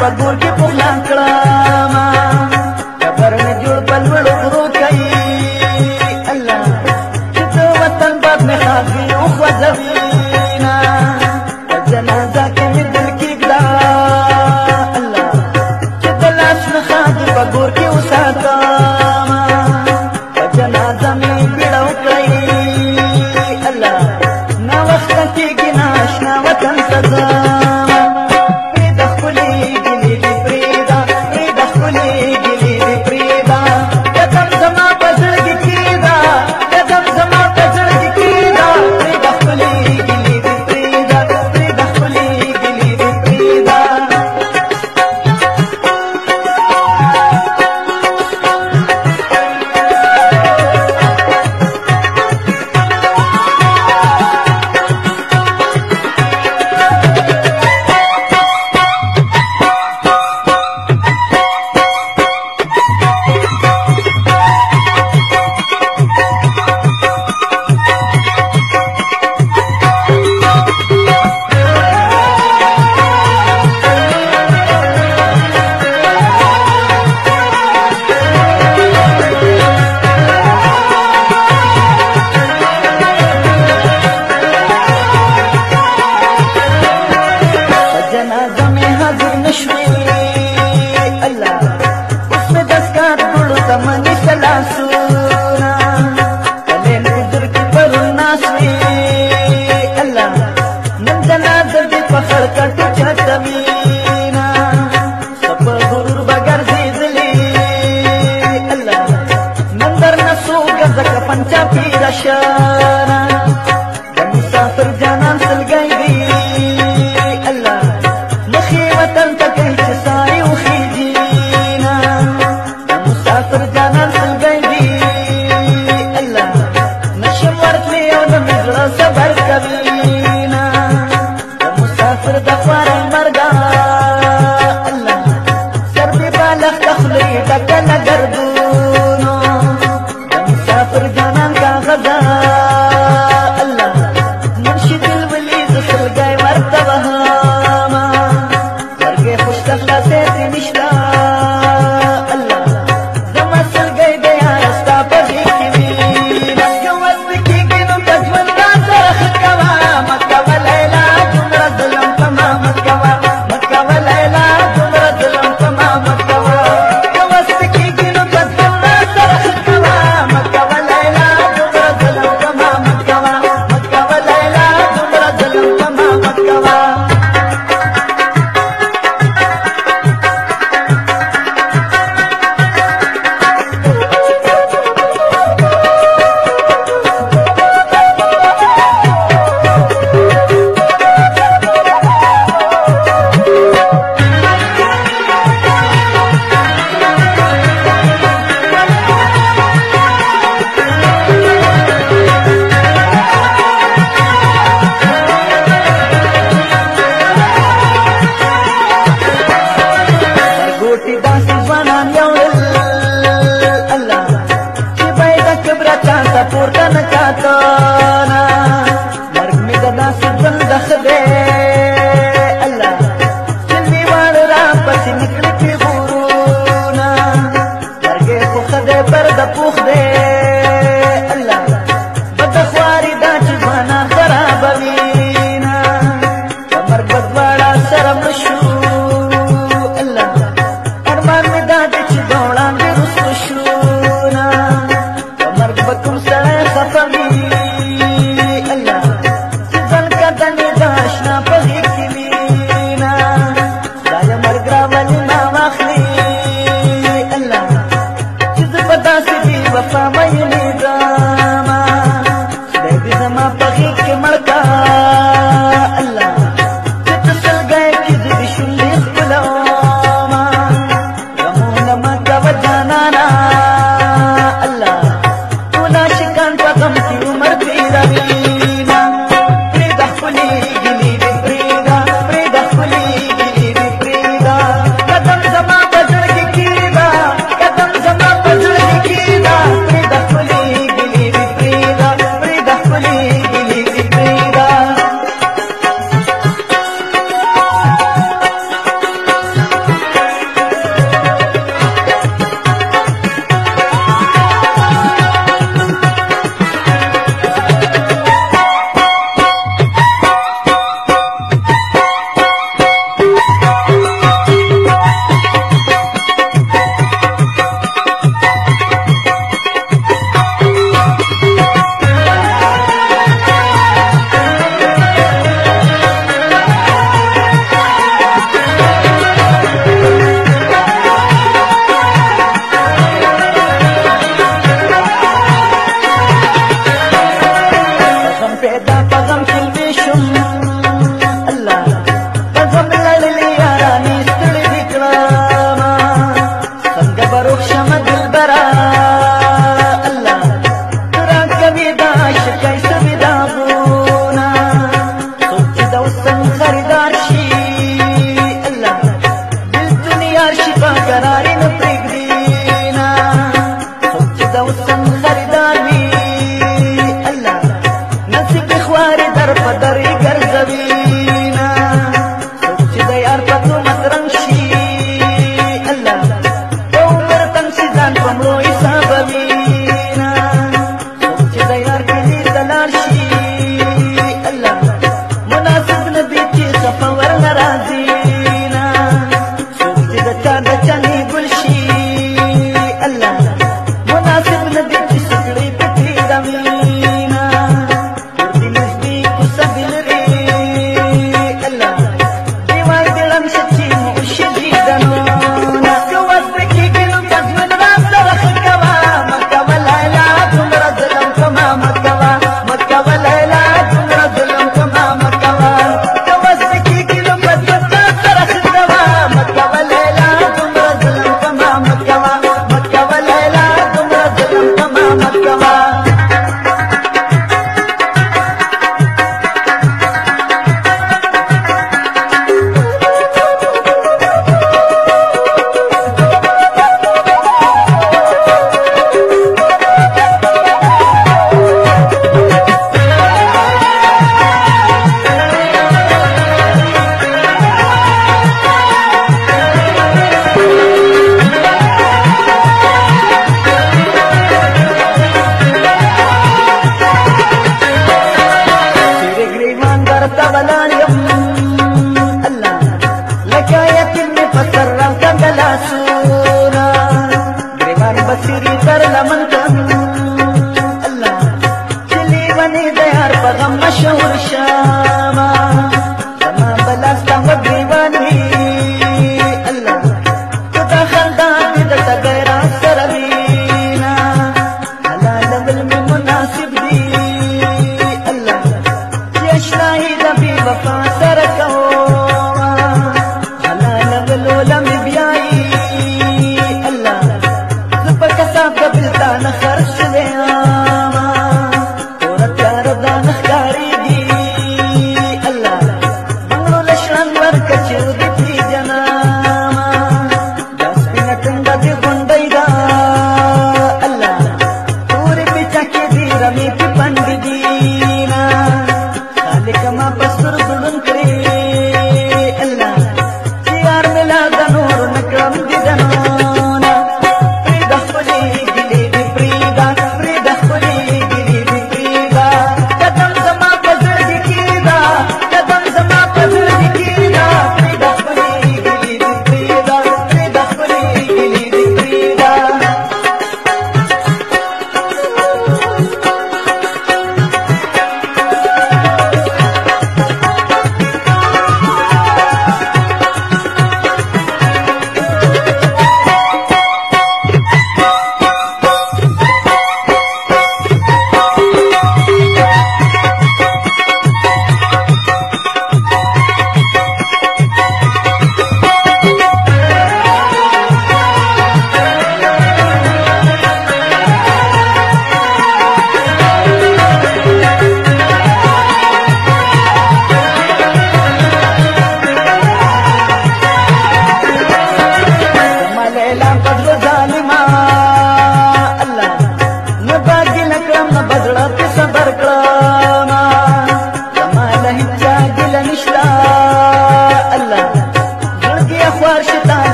په ګور کې پلان کړه पूर्तन